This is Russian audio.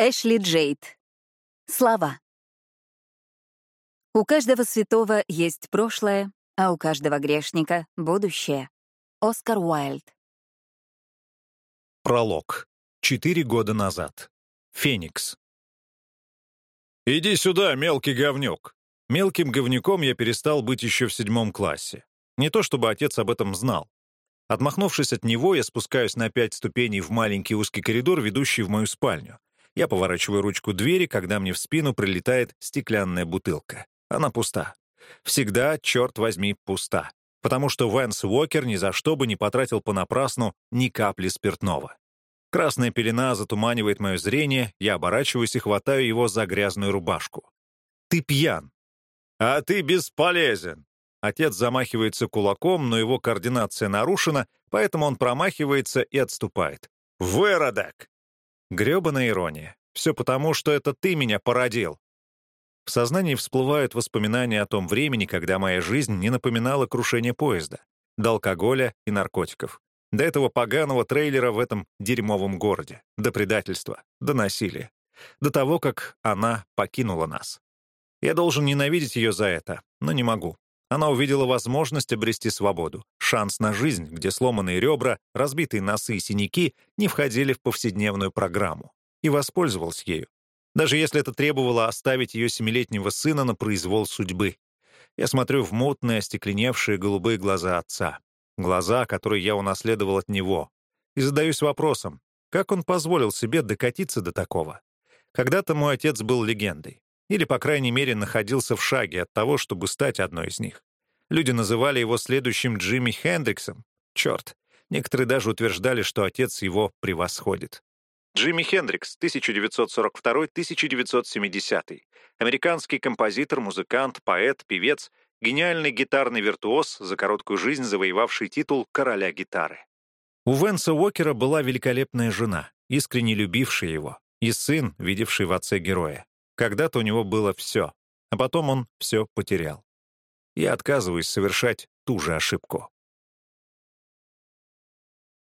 Эшли Джейд. Слова. У каждого святого есть прошлое, а у каждого грешника — будущее. Оскар Уайльд. Пролог. Четыре года назад. Феникс. «Иди сюда, мелкий говнюк!» Мелким говнюком я перестал быть еще в седьмом классе. Не то чтобы отец об этом знал. Отмахнувшись от него, я спускаюсь на пять ступеней в маленький узкий коридор, ведущий в мою спальню. Я поворачиваю ручку двери, когда мне в спину прилетает стеклянная бутылка. Она пуста. Всегда, черт возьми, пуста. Потому что Вэнс Уокер ни за что бы не потратил понапрасну ни капли спиртного. Красная пелена затуманивает мое зрение, я оборачиваюсь и хватаю его за грязную рубашку. «Ты пьян!» «А ты бесполезен!» Отец замахивается кулаком, но его координация нарушена, поэтому он промахивается и отступает. «Выродок!» Грёбаная ирония. Все потому, что это ты меня породил. В сознании всплывают воспоминания о том времени, когда моя жизнь не напоминала крушение поезда, до алкоголя и наркотиков, до этого поганого трейлера в этом дерьмовом городе, до предательства, до насилия, до того, как она покинула нас. Я должен ненавидеть ее за это, но не могу. Она увидела возможность обрести свободу, шанс на жизнь, где сломанные ребра, разбитые носы и синяки не входили в повседневную программу, и воспользовалась ею даже если это требовало оставить ее семилетнего сына на произвол судьбы. Я смотрю в мутные, остекленевшие голубые глаза отца. Глаза, которые я унаследовал от него. И задаюсь вопросом, как он позволил себе докатиться до такого? Когда-то мой отец был легендой. Или, по крайней мере, находился в шаге от того, чтобы стать одной из них. Люди называли его следующим Джимми Хендриксом. Черт, некоторые даже утверждали, что отец его превосходит. Джимми Хендрикс, 1942-1970. Американский композитор, музыкант, поэт, певец, гениальный гитарный виртуоз, за короткую жизнь завоевавший титул короля гитары. У Венса Уокера была великолепная жена, искренне любившая его, и сын, видевший в отце героя. Когда-то у него было все, а потом он все потерял. Я отказываюсь совершать ту же ошибку.